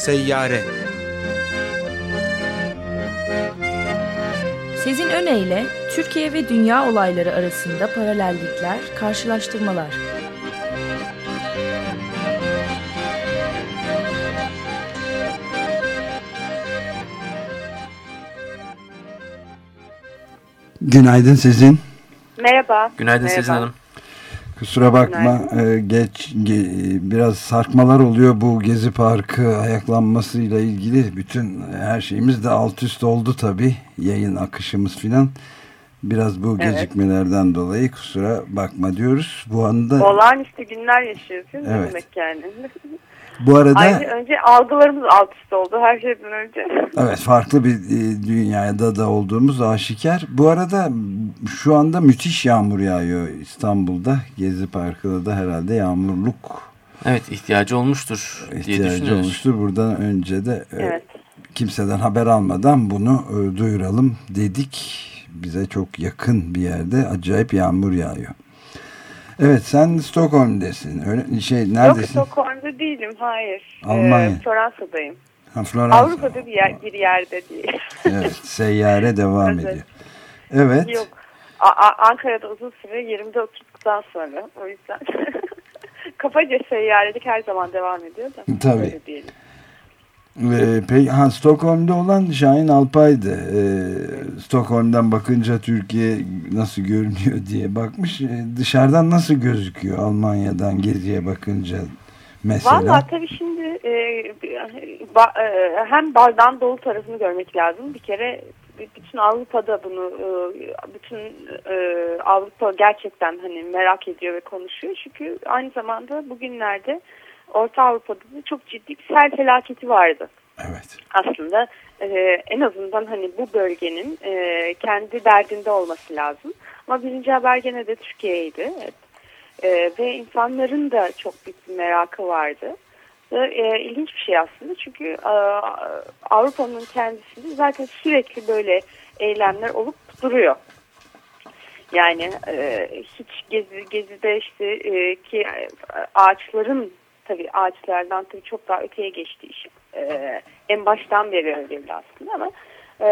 Seyyare Sezin Öne Türkiye ve dünya olayları arasında paralellikler, karşılaştırmalar. Günaydın sizin. Merhaba. Günaydın Merhaba. Sezin Hanım. Kusura bakma e, geç ge- biraz sarkmalar oluyor bu Gezi Parkı ayaklanmasıyla ilgili bütün her şeyimiz de alt üst oldu tabi yayın akışımız filan biraz bu Evet. gecikmelerden dolayı kusura bakma diyoruz bu anda Olağanüstü günler yaşıyorsunuz. Evet. Demek yani? bu arada Ayrıca önce algılarımız alt üst oldu her şeyden önce. evet farklı bir e, dünyada da olduğumuz aşikar bu arada şu anda müthiş yağmur yağıyor İstanbul'da Gezi Parkı'da da herhalde yağmurluk Evet ihtiyacı olmuştur diye ihtiyacı düşünüyoruz. olmuştur buradan önce de e, Evet. kimseden haber almadan bunu e, duyuralım dedik. Bize çok yakın bir yerde acayip yağmur yağıyor. Evet sen Stockholm'desin. Öyle şey Yok neredesin? Stockholm'da değilim hayır. Almanya. Ee, Fransa'dayım. Ha, Floransa. Avrupa'da bir, yer, bir yerde değil. Evet, seyyare devam Evet. ediyor. Evet. Yok. A- A- Ankara'da uzun süre yerimde oturduktan sonra o yüzden kafaca seyyarelik her zaman devam ediyor da. Tabii. Öyle diyelim. Peki, ha, Stockholm'da olan Şahin Alpay'dı. Ee, Stockholm'dan bakınca Türkiye nasıl görünüyor diye bakmış. Ee, dışarıdan nasıl gözüküyor Almanya'dan geziye bakınca mesela? Valla tabii şimdi e, ba- e, hem bardağın dolu tarafını görmek lazım. Bir kere bütün Avrupa'da bunu e, bütün e, Avrupa gerçekten hani merak ediyor ve konuşuyor. Çünkü aynı zamanda bugünlerde Orta Avrupa'da da çok ciddi bir sel felaketi vardı Evet. aslında e, en azından hani bu bölgenin e, kendi derdinde olması lazım. Ama birinci haber gene de Türkiye'ydi. Evet. E, ve insanların da çok büyük bir merakı vardı. Ve, e, ilginç bir şey aslında çünkü e, Avrupa'nın kendisinde zaten sürekli böyle eylemler olup duruyor. Yani e, hiç gezi, gezide işte e, ki ağaçların tabii ağaçlardan tabii çok daha öteye geçti iş. E, en baştan beri öyleydi aslında ama e,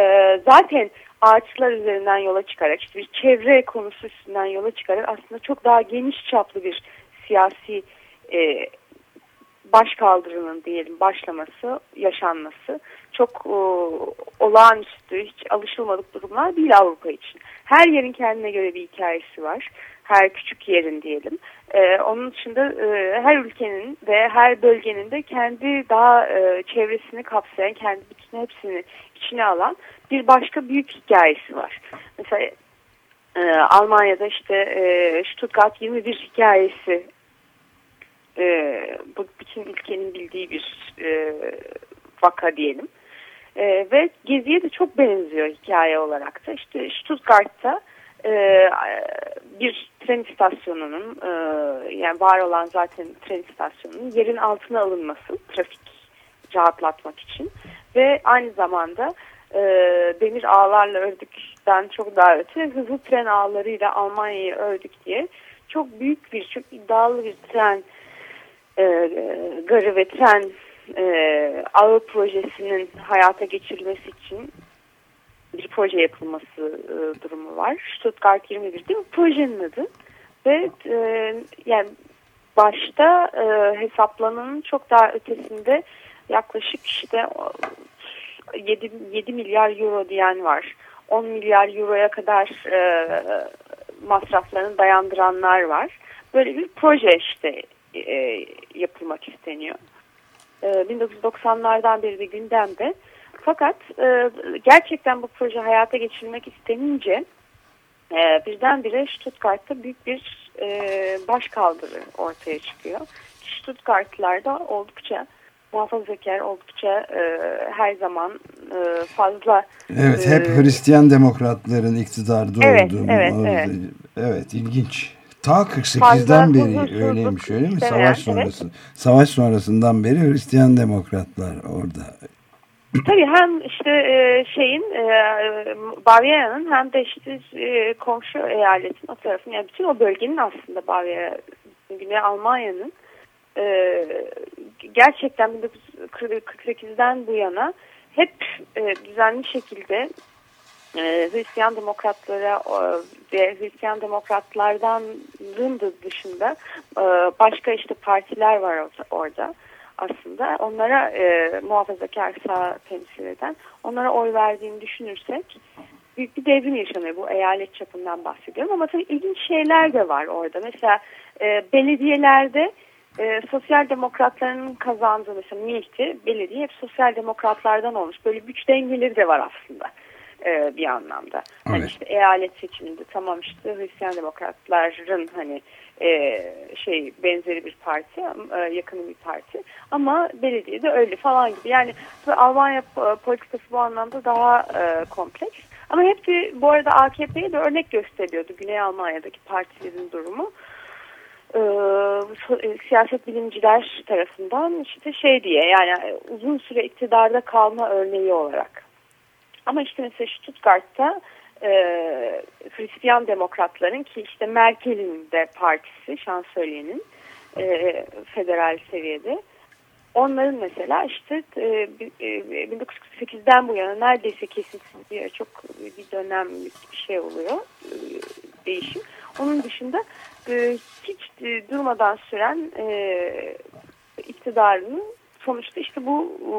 zaten ağaçlar üzerinden yola çıkarak işte bir çevre konusu üstünden yola çıkarak aslında çok daha geniş çaplı bir siyasi e, başkaldırının diyelim başlaması, yaşanması çok e, olağanüstü, hiç alışılmadık durumlar değil Avrupa için. Her yerin kendine göre bir hikayesi var. Her küçük yerin diyelim. E, onun dışında e, her ülkenin ve her bölgenin de kendi daha e, çevresini kapsayan, kendi bütün hepsini içine alan bir başka büyük hikayesi var. Mesela e, Almanya'da işte e, Stuttgart 21 hikayesi e, bu bütün ülkenin bildiği bir e, vaka diyelim. E, ve Gezi'ye de çok benziyor hikaye olarak da. İşte Stuttgart'ta e, bir tren istasyonunun e, yani var olan zaten tren istasyonunun yerin altına alınması trafik rahatlatmak için. Ve aynı zamanda e, demir ağlarla ördükten çok daha öte hızlı tren ağlarıyla Almanya'yı ördük diye çok büyük bir çok iddialı bir tren e, garı ve tren e, ağı projesinin hayata geçirilmesi için bir proje yapılması e, durumu var. Stuttgart 21 değil mi? Projenin adı. Ve e, yani başta e, hesaplananın çok daha ötesinde yaklaşık işte 7, 7 milyar euro diyen var. 10 milyar euroya kadar e, masraflarını dayandıranlar var. Böyle bir proje işte e, yapılmak isteniyor. E, 1990'lardan beri de gündemde. Fakat e, gerçekten bu proje hayata geçirilmek istenince e, birdenbire Stuttgart'ta büyük bir e, başkaldırı ortaya çıkıyor. Stuttgart'lar da oldukça muhafazakar, oldukça e, her zaman e, fazla... Evet, hep e, Hristiyan demokratların iktidarda Evet, olduğunu. evet, orada- evet. evet, ilginç. Ta 48'den Fazla beri öyleymiş öyle mi? Savaş sonrası. Savaş sonrasından beri Hristiyan demokratlar orada. Tabii hem işte e, şeyin e, Bavyera'nın hem de işte e, komşu eyaletin o tarafın yani bütün o bölgenin aslında Bavyera Güney Almanya'nın gerçekten 1948'den bu yana hep düzenli şekilde Hristiyan demokratlara ve Hristiyan demokratlardan da dışında başka işte partiler var orada aslında. Onlara e, muhafazakar sağ temsil eden onlara oy verdiğini düşünürsek büyük bir devrim yaşanıyor. Bu eyalet çapından bahsediyorum ama tabii ilginç şeyler de var orada. Mesela e, belediyelerde e, sosyal demokratların kazandığı mesela Milti belediye hep sosyal demokratlardan olmuş. Böyle güç dengeleri de var aslında e, bir anlamda. Hani evet. Hani işte eyalet seçiminde tamam işte Hristiyan demokratların hani e, şey benzeri bir parti, e, yakını bir parti ama belediyede öyle falan gibi. Yani Almanya politikası bu anlamda daha e, kompleks. Ama hepsi bu arada AKP'ye de örnek gösteriyordu Güney Almanya'daki partilerin durumu. Ee, siyaset bilimciler tarafından işte şey diye yani uzun süre iktidarda kalma örneği olarak. Ama işte mesela Stuttgart'ta e, Hristiyan demokratların ki işte Merkel'in de partisi şansölyenin e, federal seviyede onların mesela işte e, 1948'den e, bu yana neredeyse kesintisiz bir çok bir dönemlik bir şey oluyor e, değişim. Onun dışında e, hiç e, durmadan süren e, iktidarının sonuçta işte bu e,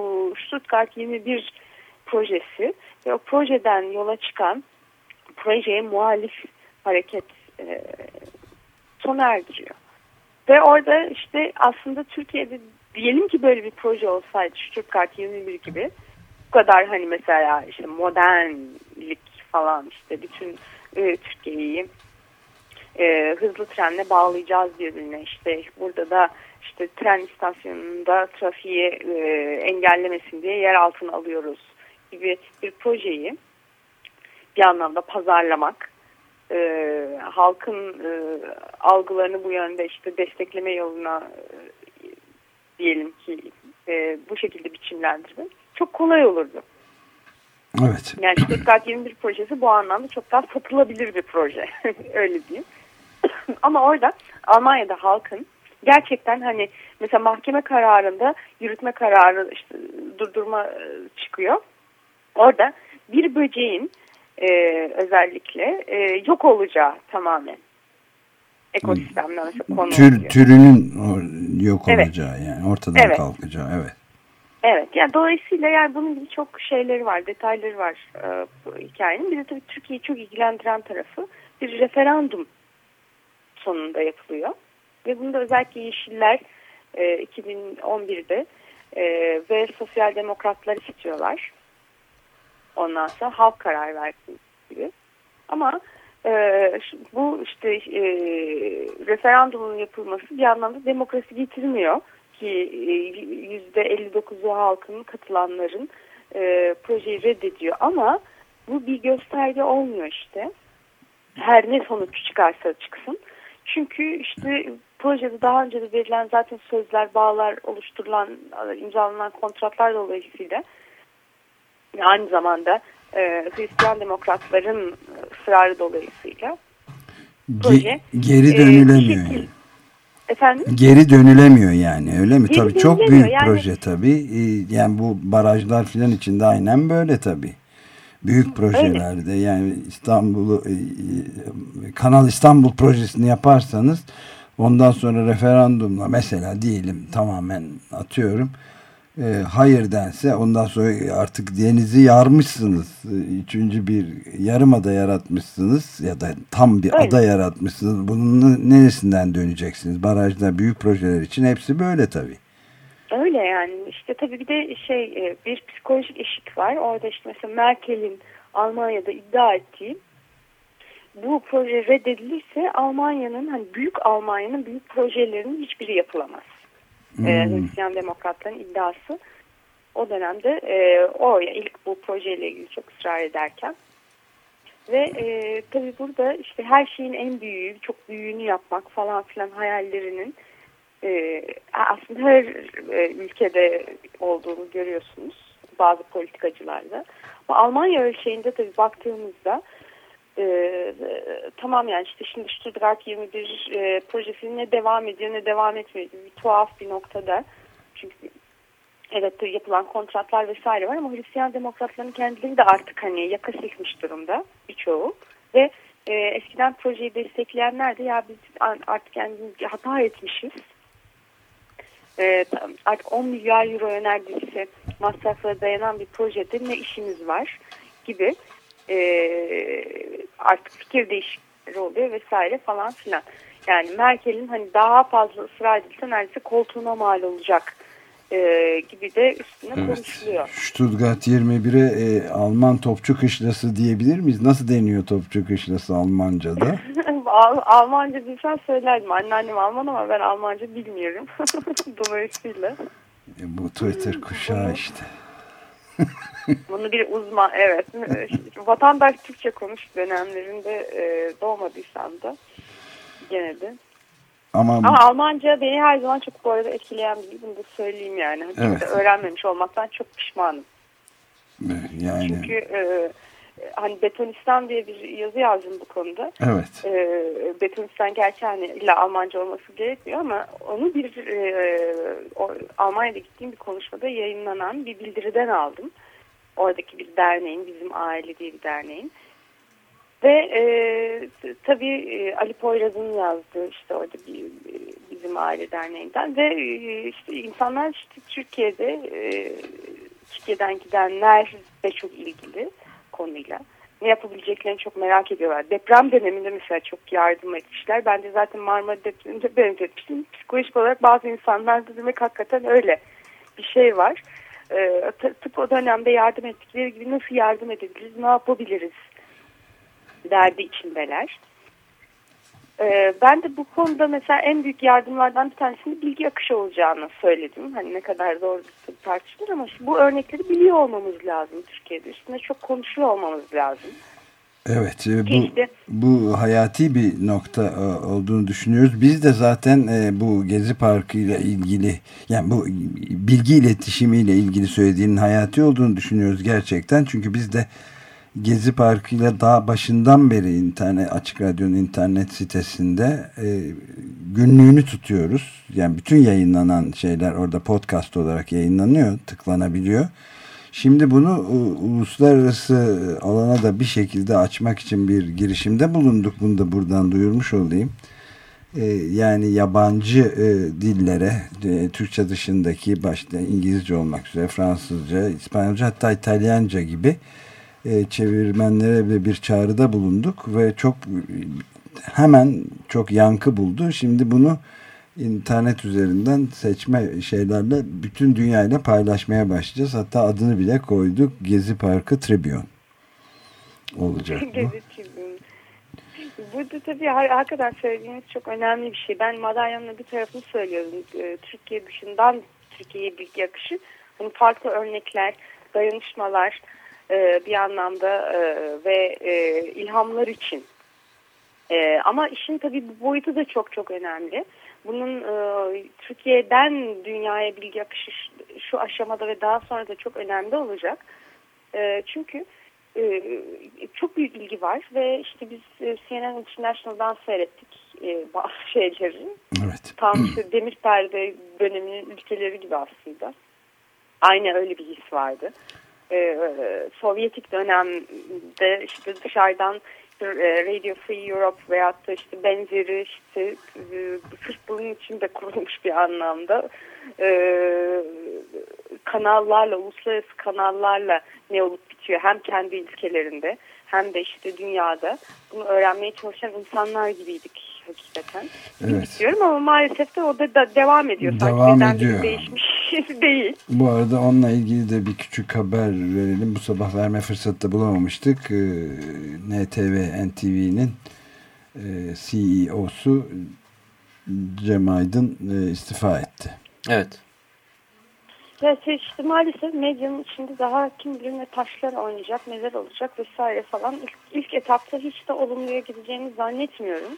Stuttgart 21 projesi ve o projeden yola çıkan projeye muhalif hareket e, sona erdiriyor. Ve orada işte aslında Türkiye'de diyelim ki böyle bir proje olsaydı Stuttgart 21 gibi bu kadar hani mesela işte modernlik falan işte bütün e, Türkiye'yi e, hızlı trenle bağlayacağız birbirine işte burada da işte tren istasyonunda trafiği e, engellemesin diye yer altına alıyoruz gibi bir projeyi bir anlamda pazarlamak e, halkın e, algılarını bu yönde işte destekleme yoluna e, diyelim ki e, bu şekilde biçimlendirmek çok kolay olurdu. Evet. Yani Stuttgart 21 projesi bu anlamda çok daha satılabilir bir proje. Öyle diyeyim. Ama orada Almanya'da halkın gerçekten hani mesela mahkeme kararında yürütme kararı işte durdurma e, çıkıyor. Orada bir böceğin e, özellikle e, yok olacağı tamamen ekosistemden mesela konu Tür, Türünün yok evet. olacağı yani ortadan evet. kalkacağı evet. Evet yani dolayısıyla yani bunun gibi çok şeyleri var detayları var e, bu hikayenin. Bir de tabii Türkiye'yi çok ilgilendiren tarafı bir referandum sonunda yapılıyor. Ve bunu da özellikle Yeşiller e, 2011'de e, ve Sosyal Demokratlar istiyorlar. Ondan sonra halk karar versin gibi. Ama e, bu işte e, referandumun yapılması bir anlamda demokrasi getirmiyor ki e, yüzde 59'u halkın katılanların e, projeyi reddediyor ama bu bir gösterge olmuyor işte. Her ne sonuç çıkarsa çıksın. Çünkü işte projede daha önce de verilen zaten sözler, bağlar, oluşturulan, imzalanan kontratlar dolayısıyla aynı zamanda e, Hristiyan demokratların ısrarı dolayısıyla proje geri dönülemiyor. E, şekil, Efendim? Geri dönülemiyor yani öyle mi? Geri tabii çok büyük yani, proje tabii. E, yani bu barajlar filan içinde aynen böyle tabii. Büyük projelerde öyle. yani İstanbul'u e, e, Kanal İstanbul projesini yaparsanız ondan sonra referandumla mesela diyelim tamamen atıyorum e, hayır dense ondan sonra artık denizi yarmışsınız. E, üçüncü bir yarım ada yaratmışsınız ya da tam bir Öyle. ada yaratmışsınız. Bunun neresinden döneceksiniz? Barajda büyük projeler için hepsi böyle tabii. Öyle yani işte tabii bir de şey e, bir psikolojik eşik var. Orada işte mesela Merkel'in Almanya'da iddia ettiği bu proje reddedilirse Almanya'nın hani büyük Almanya'nın büyük projelerinin hiçbiri yapılamaz hmm. e, Hristiyan Demokratların iddiası. O dönemde e, o ilk bu projeyle ilgili çok ısrar ederken ve e, tabii burada işte her şeyin en büyüğü, çok büyüğünü yapmak falan filan hayallerinin e, aslında her e, ülkede olduğunu görüyorsunuz bazı politikacılarda. Ama Almanya ölçeğinde tabii baktığımızda e, tamam yani işte şimdi Stuttgart 21 e, projesinin ne devam ediyor. Ne devam etmiyor? Bir tuhaf bir noktada. Çünkü evet yapılan kontratlar vesaire var ama Hristiyan demokratların kendileri de artık hani yaka silkmiş durumda birçoğu. Ve e, eskiden projeyi destekleyenler de ya biz artık kendimiz hata etmişiz. E, artık 10 milyar euro neredeyse masraflara dayanan bir projede ne işimiz var gibi e, artık fikir değişiklikleri oluyor vesaire falan filan. Yani Merkel'in hani daha fazla ısrar edilse neredeyse koltuğuna mal olacak e, gibi de üstüne evet. konuşuluyor. Stuttgart 21'e e, Alman topçu kışlası diyebilir miyiz? Nasıl deniyor topçu kışlası Almanca'da? Al Almanca bilsem söylerdim. Anneannem Alman ama ben Almanca bilmiyorum. Dolayısıyla. E, bu Twitter kuşağı işte. Bunu bir uzman, evet. Vatandaş Türkçe konuş dönemlerinde e, doğmadıysam da gene de. Ama, Ama Almanca beni her zaman çok bu arada etkileyen bir bunu da söyleyeyim yani. Evet. Öğrenmemiş olmaktan çok pişmanım. Yani... Çünkü e, hani Betonistan diye bir yazı yazdım bu konuda. Evet. E, Betonistan gerçi hani illa Almanca olması gerekmiyor ama onu bir e, o, Almanya'da gittiğim bir konuşmada yayınlanan bir bildiriden aldım. Oradaki bir derneğin, bizim aile diye bir derneğin. Ve e, tabii e, Ali Poyraz'ın yazdığı işte orada bir, e, bizim aile derneğinden ve e, işte insanlar işte Türkiye'de e, Türkiye'den gidenler de çok ilgili konuyla. Ne yapabileceklerini çok merak ediyorlar. Deprem döneminde mesela çok yardım etmişler. Ben de zaten Marmara depreminde benzetmiştim. Psikolojik olarak bazı insanlarda demek hakikaten öyle bir şey var. Ee, tıp o dönemde yardım ettikleri gibi nasıl yardım edebiliriz, ne yapabiliriz derdi içindeler. Ee, ben de bu konuda mesela en büyük yardımlardan bir tanesinin bilgi akışı olacağını söyledim. Hani ne kadar doğru tartışılır ama bu örnekleri biliyor olmamız lazım Türkiye'de. Üstünde çok konuşuyor olmamız lazım. Evet e, bu, bu hayati bir nokta e, olduğunu düşünüyoruz. Biz de zaten e, bu Gezi Parkı ile ilgili yani bu bilgi iletişimiyle ilgili söylediğinin hayati olduğunu düşünüyoruz gerçekten. Çünkü biz de Gezi Parkı ile daha başından beri internet Açık Radyo'nun internet sitesinde e, günlüğünü tutuyoruz. Yani bütün yayınlanan şeyler orada podcast olarak yayınlanıyor, tıklanabiliyor. Şimdi bunu uluslararası alana da bir şekilde açmak için bir girişimde bulunduk. Bunu da buradan duyurmuş olayım. E, yani yabancı e, dillere, e, Türkçe dışındaki başta İngilizce olmak üzere Fransızca, İspanyolca hatta İtalyanca gibi e, çevirmenlere bir çağrıda bulunduk ve çok hemen çok yankı buldu. Şimdi bunu internet üzerinden seçme şeylerle bütün dünyayla paylaşmaya başlayacağız. Hatta adını bile koyduk. Gezi Parkı Tribune olacak bu. Gezi Tribune. Burada tabii hakikaten söylediğiniz çok önemli bir şey. Ben madalyonun bir tarafını söylüyorum. E, Türkiye dışından Türkiye'ye bilgi akışı. Bunun farklı örnekler, dayanışmalar, e, bir anlamda e, ve e, ilhamlar için. E, ama işin tabii bu boyutu da çok çok önemli. Bunun e, Türkiye'den dünyaya bilgi akışı şu aşamada ve daha sonra da çok önemli olacak. E, çünkü e, çok büyük ilgi var ve işte biz e, CNN International'dan seyrettik e, bazı şeyleri. Evet. Tam işte demir perde döneminin ülkeleri gibi aslında. Aynı öyle bir his vardı e, Sovyetik dönemde işte dışarıdan e, Radio Free Europe veyahut da işte benzeri işte e, sırf bunun içinde kurulmuş bir anlamda e, kanallarla, uluslararası kanallarla ne olup bitiyor hem kendi ülkelerinde hem de işte dünyada bunu öğrenmeye çalışan insanlar gibiydik hakikaten. Evet. İstiyorum ama maalesef de o da, da devam ediyor. Devam Sanki ediyor. Değişmiş değil. Bu arada onunla ilgili de bir küçük haber verelim. Bu sabah verme fırsatı da bulamamıştık. Ee, NTV, NTV'nin e, CEO'su Cem Aydın e, istifa etti. Evet. Ya şey işte maalesef medyanın içinde daha kim bilir ne taşlar oynayacak, neler olacak vesaire falan. İlk, ilk etapta hiç de olumluya gideceğini zannetmiyorum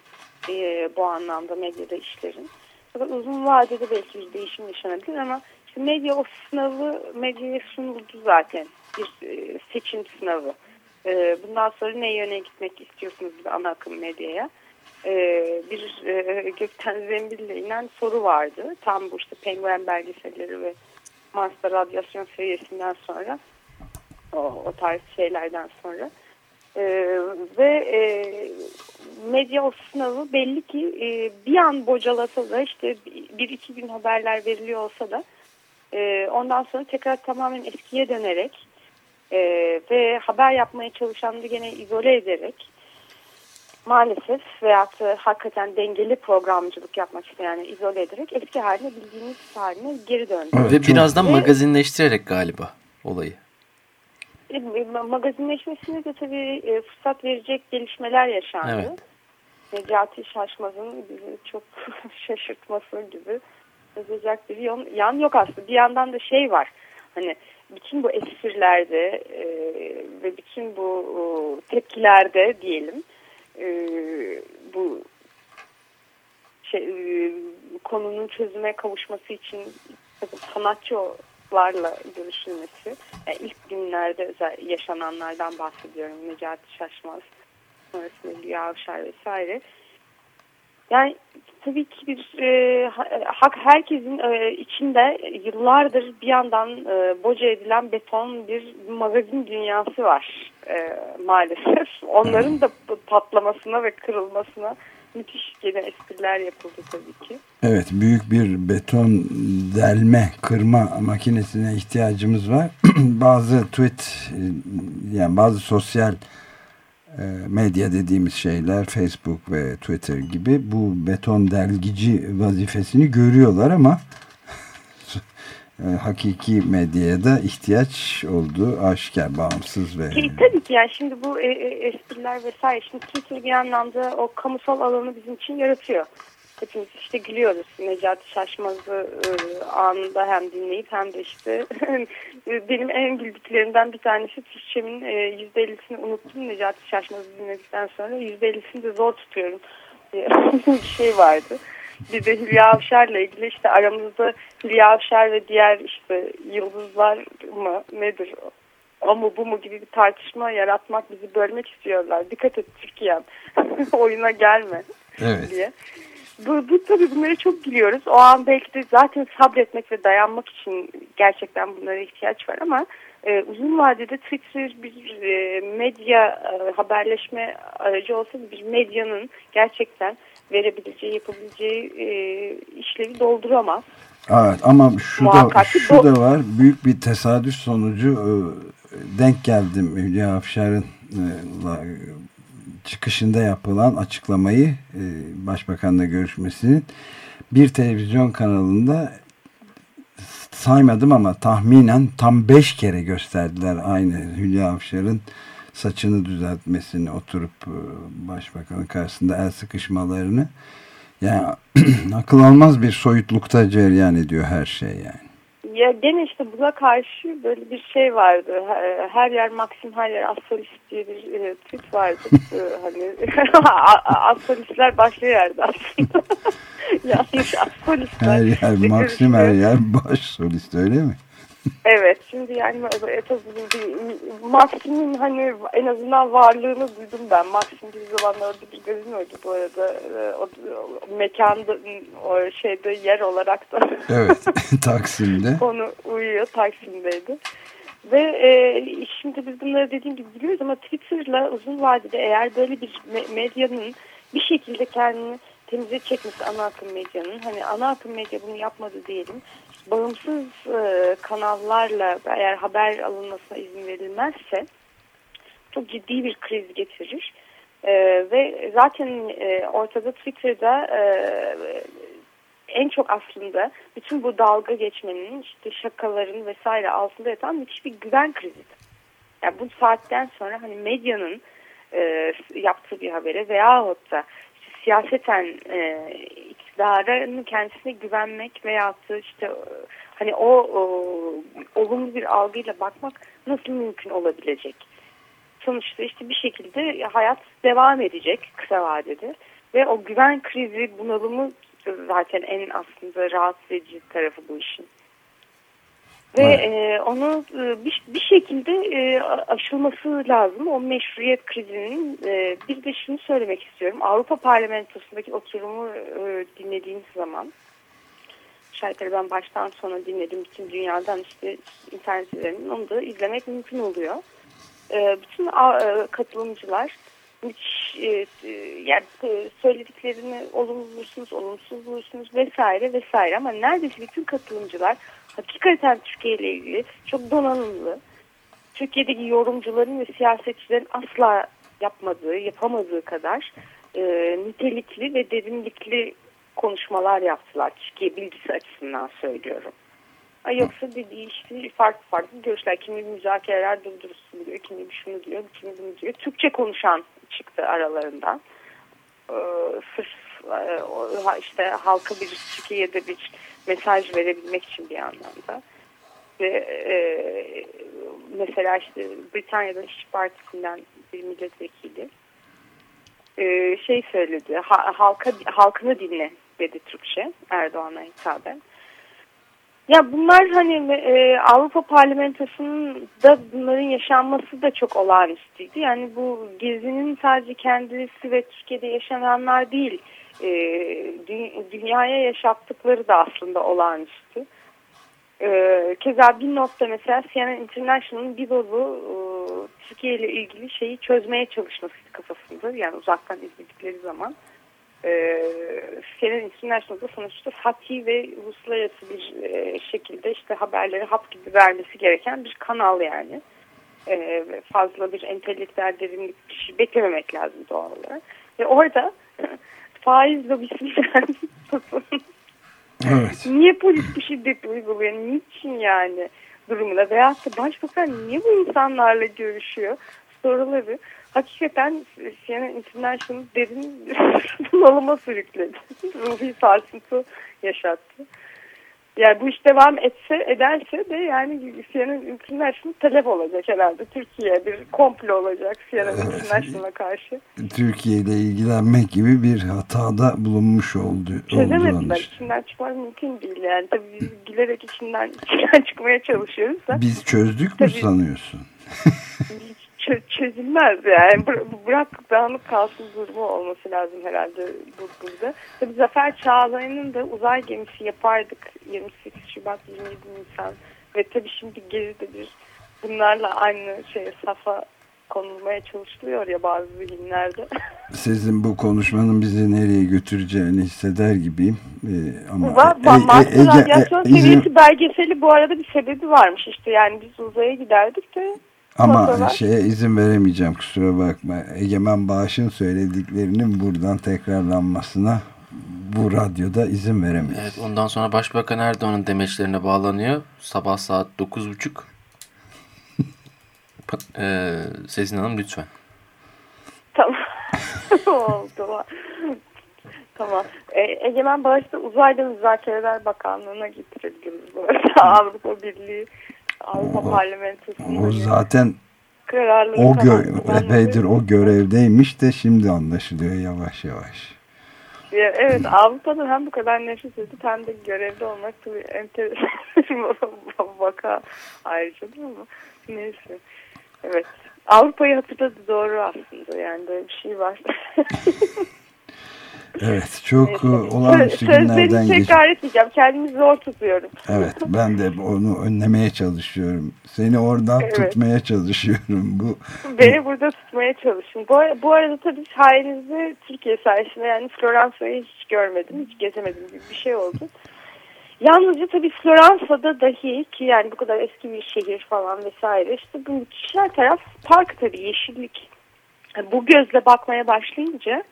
e, bu anlamda medyada işlerin. Fakat uzun vadede belki bir değişim yaşanabilir ama medya o sınavı medyaya sunuldu zaten. Bir e, seçim sınavı. E, bundan sonra ne yöne gitmek istiyorsunuz bir ana akım medyaya. e, bir e, gökten zembille inen soru vardı. Tam bu işte penguen belgeselleri ve Mars'ta radyasyon seviyesinden sonra o, o tarz şeylerden sonra e, ve e, medya o sınavı belli ki e, bir an bocalasa da işte bir iki gün haberler veriliyor olsa da e, ondan sonra tekrar tamamen eskiye dönerek e, ve haber yapmaya çalışanları gene izole ederek maalesef veyahut da hakikaten dengeli programcılık yapmak isteyen yani izole ederek eski haline bildiğimiz haline geri döndü. Evet, Ve birazdan ve, magazinleştirerek galiba olayı. E, magazinleşmesine de tabii e, fırsat verecek gelişmeler yaşandı. Evet. Necati Şaşmaz'ın bizi çok şaşırtması gibi yazacak bir yan yok aslında. Bir yandan da şey var. Hani bütün bu esfirlerde e, ve bütün bu e, tepkilerde diyelim e, bu şey, e, konunun çözüme kavuşması için sanatçılarla görüşülmesi yani ilk günlerde özel yaşananlardan bahsediyorum Necati Şaşmaz sonrasında Hülya Avşar vesaire yani tabii ki bir e, hak herkesin e, içinde yıllardır bir yandan e, boca edilen beton bir magazin dünyası var e, maalesef. Onların da patlamasına ve kırılmasına müthiş gene espriler yapıldı tabii ki. Evet büyük bir beton delme kırma makinesine ihtiyacımız var. bazı tweet yani bazı sosyal e, medya dediğimiz şeyler Facebook ve Twitter gibi bu beton delgici vazifesini görüyorlar ama e, hakiki medyaya da ihtiyaç olduğu aşikar, bağımsız ve... Tabii ki yani şimdi bu e, e, espriler vesaire şimdi Twitter bir anlamda o kamusal alanı bizim için yaratıyor hepimiz işte gülüyoruz. Necati Şaşmaz'ı e, anında hem dinleyip hem de işte benim en güldüklerimden bir tanesi Türkçemin e, %50'sini unuttum. Necati Şaşmaz'ı dinledikten sonra %50'sini de zor tutuyorum bir şey vardı. Bir de Hülya Avşar'la ilgili işte aramızda Hülya Avşar ve diğer işte yıldızlar mı nedir o mu bu mu gibi bir tartışma yaratmak bizi bölmek istiyorlar. Dikkat et Türkiye'm oyuna gelme evet. diye. Bu, bu tabii bunları çok biliyoruz. O an belki de zaten sabretmek ve dayanmak için gerçekten bunlara ihtiyaç var ama e, uzun vadede Twitter bir e, medya e, haberleşme aracı olsa bir medyanın gerçekten verebileceği, yapabileceği e, işlevi dolduramaz. Evet ama şu da, şu da var. Büyük bir tesadüf sonucu e, denk geldim Hülya Afşar'ın çıkışında yapılan açıklamayı e, Başbakanla görüşmesinin bir televizyon kanalında saymadım ama tahminen tam beş kere gösterdiler aynı Hülya Avşar'ın saçını düzeltmesini oturup e, başbakanın karşısında el sıkışmalarını yani akıl almaz bir soyutlukta cereyan ediyor her şey yani. Ya gene işte buna karşı böyle bir şey vardı. Her yer Maxim, her yer Astrolist diye bir e, tweet vardı. E, hani Astrolistler başka yerde aslında. yani Astrolistler. Her yer Maxim, her yer baş solist öyle mi? Evet şimdi yani tabii Maxim'in hani en azından varlığını duydum ben. Maxim bir zaman orada bir gazinoydu bu arada. E, o, o mekanda o şeyde yer olarak da. Evet Taksim'de. Onu uyuyor Taksim'deydi. Ve e, şimdi biz bunları dediğim gibi biliyoruz ama Twitter'la uzun vadede eğer böyle bir medyanın bir şekilde kendini temize çekmesi ana akım medyanın hani ana akım medya bunu yapmadı diyelim bağımsız e, kanallarla eğer haber alınmasına izin verilmezse çok ciddi bir kriz getirir. E, ve zaten e, ortada Twitter'da e, en çok aslında bütün bu dalga geçmenin işte şakaların vesaire altında yatan müthiş bir güven krizidir. Yani bu saatten sonra hani medyanın e, yaptığı bir habere veyahut da siyaseten e, iktidarın kendisine güvenmek da işte hani o, o olumlu bir algıyla bakmak nasıl mümkün olabilecek? Sonuçta işte bir şekilde hayat devam edecek kısa vadede ve o güven krizi bunalımı zaten en aslında rahatsız edici tarafı bu işin. Ve e, onu e, bir, bir şekilde e, aşılması lazım. O meşruiyet krizinin e, bir de şunu söylemek istiyorum. Avrupa Parlamentosu'ndaki oturumu e, dinlediğimiz zaman şarkıları ben baştan sona dinledim. Bütün dünyadan işte internet üzerinden onu da izlemek mümkün oluyor. E, bütün e, katılımcılar müthiş e, e, yani e, söylediklerini olumlu bulursunuz, olumsuz bulursunuz vesaire vesaire ama neredeyse bütün katılımcılar hakikaten Türkiye ile ilgili çok donanımlı. Türkiye'deki yorumcuların ve siyasetçilerin asla yapmadığı, yapamadığı kadar e, nitelikli ve derinlikli konuşmalar yaptılar. Türkiye bilgisi açısından söylüyorum. Ay yoksa dediği işte farklı farklı görüşler. Kimi müzakereler durdursun diyor, kimi şunu diyor, kimi bunu diyor. Türkçe konuşan çıktı aralarından. Ee, sırf e, işte halka bir Türkiye'de bir mesaj verebilmek için bir anlamda. Ve e, mesela işte Britanya'da İşçi Partisi'nden bir milletvekili e, şey söyledi. Ha, halka halkını dinle dedi Türkçe Erdoğan'a hitaben. Ya bunlar hani e, Avrupa Parlamentosu'nda bunların yaşanması da çok olağanüstüydü. Yani bu gezinin sadece kendisi ve Türkiye'de yaşananlar değil, e, dü dünyaya yaşattıkları da aslında olağanüstü. E, keza bir nokta mesela CNN International'ın bir dolu e, Türkiye ile ilgili şeyi çözmeye çalışması kafasında. Yani uzaktan izledikleri zaman e, CNN International'da sonuçta fatih ve uluslararası bir e, şekilde işte haberleri hap gibi vermesi gereken bir kanal yani. E, fazla bir entelektüel derinlik bir şey beklememek lazım doğal olarak. Ve orada faiz lobisinden. Evet. Niye polis bu şiddet uyguluyor? Niçin yani durumuna? Veyahut da başbakan niye bu insanlarla görüşüyor? Soruları hakikaten CNN International derin bunalıma sürükledi. Ruhi sarsıntı yaşattı. Yani bu iş devam etse ederse de yani CNN International talep olacak herhalde. Türkiye bir komplo olacak CNN International'a karşı. Türkiye ile ilgilenmek gibi bir hatada bulunmuş oldu. Çözemediler. İçinden çıkmak mümkün değil yani. Tabii biz gülerek içinden, içinden çıkmaya çalışıyoruz da. Biz çözdük mü sanıyorsun? çözülmez yani. Bırak dağınık kalsın durumu olması lazım herhalde burada. Tabii Zafer Çağlayan'ın da uzay gemisi yapardık 28 Şubat 27 Nisan ve tabii şimdi geride bir bunlarla aynı şeye safa konulmaya çalışılıyor ya bazı zihinlerde. Sizin bu konuşmanın bizi nereye götüreceğini hisseder gibiyim. Ee, ama var, e, e, e, radyasyon e, seviyesi izin... belgeseli bu arada bir sebebi varmış işte yani biz uzaya giderdik de ama Fotoğraf. şeye izin veremeyeceğim kusura bakma. Egemen Bağış'ın söylediklerinin buradan tekrarlanmasına bu radyoda izin veremeyiz. Evet ondan sonra Başbakan Erdoğan'ın demeçlerine bağlanıyor. Sabah saat 9.30. ee, Sezin Hanım lütfen. Tamam. Oldu. tamam. E, Egemen Bağış'ta uzayda müzakereler bakanlığına getirebiliriz bu arada. Avrupa Birliği Avrupa Parlamentosu'nun o zaten o gö epeydir o görevdeymiş de şimdi anlaşılıyor yavaş yavaş. Ya, evet Avrupa'da hem bu kadar nefret edip hem de görevde olmak tabii enteresan vaka ayrıca değil mi? Neyse. Evet. Avrupa'yı hatırladı doğru aslında yani böyle bir şey var. Evet çok evet. olağanüstü günlerden geçiyor. tekrar etmeyeceğim. Kendimi zor tutuyorum. Evet ben de onu önlemeye çalışıyorum. Seni oradan evet. tutmaya çalışıyorum. bu. Beni burada tutmaya çalışın. Bu, bu arada tabii sayenizde Türkiye sayesinde yani Floransa'yı hiç görmedim. Hiç gezemedim gibi bir şey oldu. Yalnızca tabii Floransa'da dahi ki yani bu kadar eski bir şehir falan vesaire işte bu kişiler taraf park tabii yeşillik. Bu gözle bakmaya başlayınca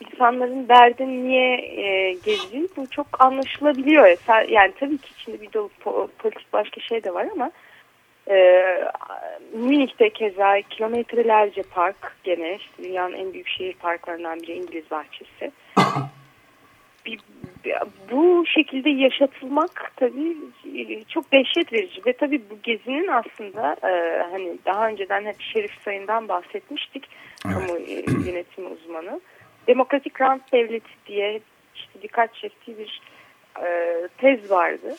insanların derdin niye e, gezdiği bu çok anlaşılabiliyor. Yani tabii ki içinde bir dolu po politik başka şey de var ama e, Münih'te keza kilometrelerce park gene işte dünyanın en büyük şehir parklarından biri İngiliz bahçesi. bir, bu şekilde yaşatılmak tabii e, çok dehşet verici ve tabii bu gezinin aslında e, hani daha önceden hep Şerif Sayın'dan bahsetmiştik evet. kamu e, yönetimi uzmanı demokratik rant devleti diye işte dikkat çektiği bir e, tez vardı.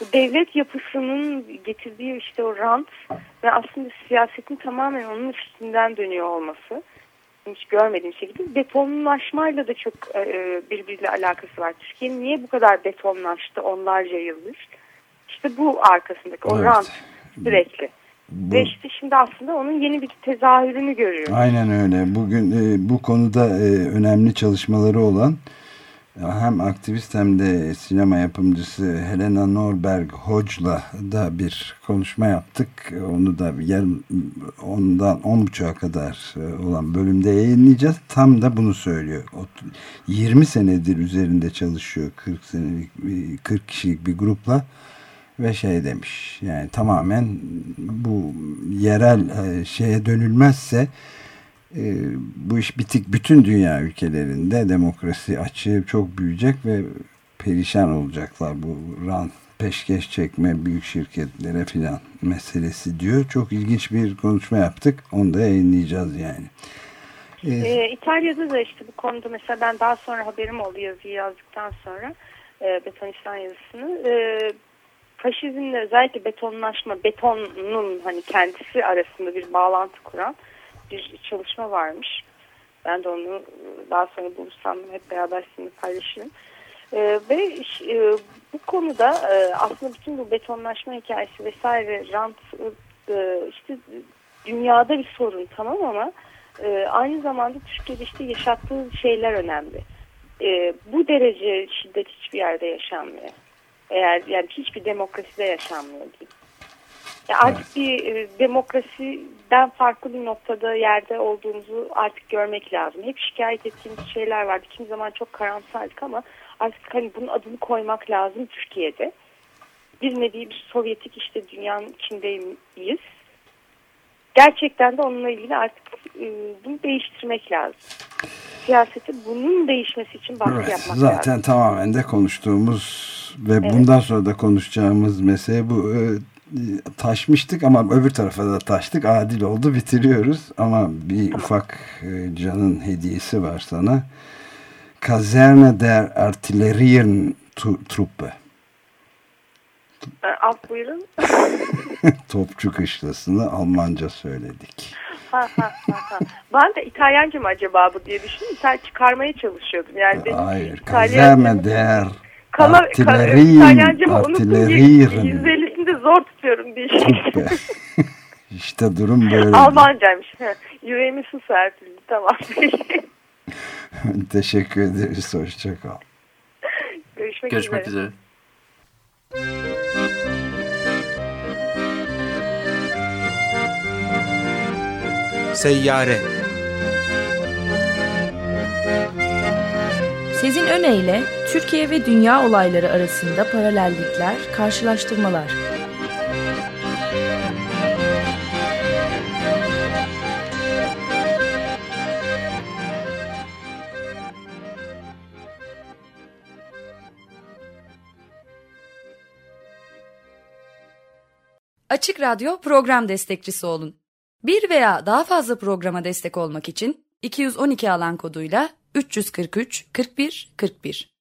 bu devlet yapısının getirdiği işte o rant ve aslında siyasetin tamamen onun üstünden dönüyor olması hiç görmediğim şekilde betonlaşmayla da çok e, birbiriyle alakası var. Türkiye niye bu kadar betonlaştı onlarca yıldır? İşte bu arkasındaki o evet. rant sürekli. Bu... Ve işte şimdi aslında onun yeni bir tezahürünü görüyoruz. Aynen öyle. Bugün e, bu konuda e, önemli çalışmaları olan hem aktivist hem de sinema yapımcısı Helena Norberg Hodge'la da bir konuşma yaptık. Onu da yarım ondan on buçuğa kadar e, olan bölümde yayınlayacağız. Tam da bunu söylüyor. 20 senedir üzerinde çalışıyor 40 senelik 40 kişilik bir grupla ve şey demiş yani tamamen bu yerel e, şeye dönülmezse e, bu iş bitik bütün dünya ülkelerinde demokrasi açığı çok büyüyecek ve perişan olacaklar bu rant peşkeş çekme büyük şirketlere filan meselesi diyor. Çok ilginç bir konuşma yaptık. Onu da yayınlayacağız yani. Ee, İtalya'da da işte bu konuda mesela ben daha sonra haberim oldu yazıyı yazdıktan sonra e, Betonistan yazısını. E, faşizmle özellikle betonlaşma, betonun hani kendisi arasında bir bağlantı kuran bir çalışma varmış. Ben de onu daha sonra bulursam hep beraber sizinle paylaşırım. Ee, ve e, bu konuda e, aslında bütün bu betonlaşma hikayesi vesaire rant e, işte dünyada bir sorun tamam ama e, aynı zamanda Türkiye'de işte yaşattığı şeyler önemli. E, bu derece şiddet hiçbir yerde yaşanmıyor. Eğer yani hiçbir demokraside yaşanmıyor değil. Ya artık evet. bir e, demokrasiden farklı bir noktada yerde olduğumuzu artık görmek lazım. Hep şikayet ettiğimiz şeyler vardı. Kimi zaman çok karamsardık ama artık hani bunun adını koymak lazım Türkiye'de. Bir nevi bir Sovyetik işte dünyanın içindeyiz. Gerçekten de onunla ilgili artık e, bunu değiştirmek lazım. Siyaseti bunun değişmesi için baskı evet, yapmak zaten lazım. Zaten tamamen de konuştuğumuz ve evet. bundan sonra da konuşacağımız mesele bu. E, taşmıştık ama öbür tarafa da taştık. Adil oldu bitiriyoruz. Ama bir ufak e, canın hediyesi var sana. Kazerne der Artillerieren Truppe. E, Alt buyurun. Topçu kışlasını Almanca söyledik. Ha, ha, ha, Ben de İtalyanca mı acaba bu diye düşündüm. Sen çıkarmaya çalışıyordum. Yani Hayır. Kazerne der Kala, artillerin, İtalyancamı unuttum. %50'sini de zor tutuyorum diye. İşte durum böyle. Almancaymış. Yüreğimi su serpildi. Tamam. Teşekkür ederiz. Hoşçakal. Görüşmek, Görüşmek üzere. üzere. Seyyare Sezin Öne Türkiye ve dünya olayları arasında paralellikler, karşılaştırmalar. Açık Radyo program destekçisi olun. Bir veya daha fazla programa destek olmak için 212 alan koduyla 343 41 41